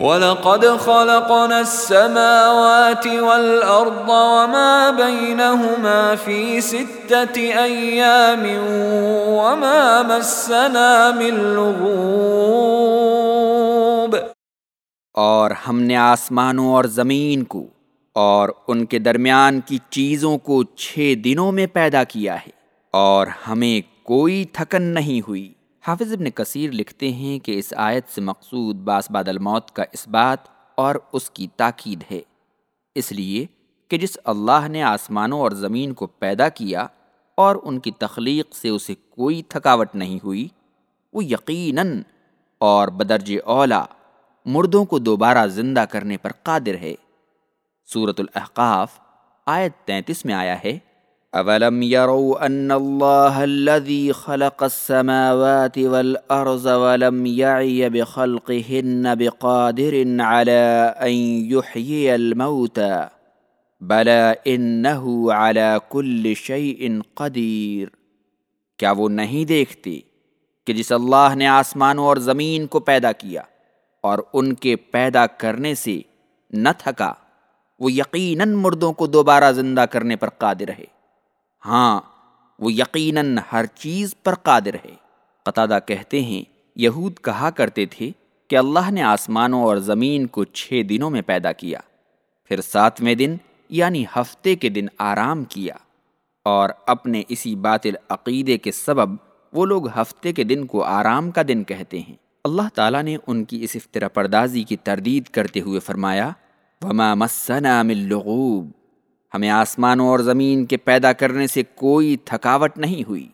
وَلَقَدْ خَلَقْنَا السَّمَاوَاتِ وَالْأَرْضَ وَمَا بَيْنَهُمَا فِي سِتَّةِ أَيَّامٍ وَمَا مَسَّنَا مِن لُغُوبٍ۔ اور ہم نے آسمانوں اور زمین کو اور ان کے درمیان کی چیزوں کو چھ دنوں میں پیدا کیا ہے اور ہمیں کوئی تھکن نہیں ہوئی۔ حافظ ابن کثیر لکھتے ہیں کہ اس آیت سے مقصود باس بعد الموت کا اس بات اور اس کی تاکید ہے۔ اس لیے کہ جس اللہ نے آسمانوں اور زمین کو پیدا کیا اور ان کی تخلیق سے اسے کوئی تھکاوٹ نہیں ہوئی، وہ یقیناً اور بدرج اولا مردوں کو دوبارہ زندہ کرنے پر قادر ہے۔ صورت الاحقاف آیت تینتیس میں آیا ہے اولم يروا ان الله الذي خلق السماوات والارض ولم يعي بخلقهن بقادر على ان يحيي الموتى بلى انه على كل شيء قدير۔ کیا وہ نہیں دیکھتے کہ جس اللہ نے آسمانوں اور زمین کو پیدا کیا اور ان کے پیدا کرنے سے نہ تھکا، وہ یقیناً مردوں کو دوبارہ زندہ کرنے پر قادر ہے ہاں وہ یقیناً ہر چیز پر قادر ہے۔ قطادہ کہتے ہیں، یہود کہا کرتے تھے کہ اللہ نے آسمانوں اور زمین کو چھ دنوں میں پیدا کیا، پھر ساتویں دن یعنی ہفتے کے دن آرام کیا۔ اور اپنے اسی باطل عقیدے کے سبب وہ لوگ ہفتے کے دن کو آرام کا دن کہتے ہیں۔ اللہ تعالیٰ نے ان کی اس افطرا پردازی کی تردید کرتے ہوئے فرمایا، وما مسنا من لغوب۔ ہمیں آسمانوں اور زمین کے پیدا کرنے سے کوئی تھکاوٹ نہیں ہوئی۔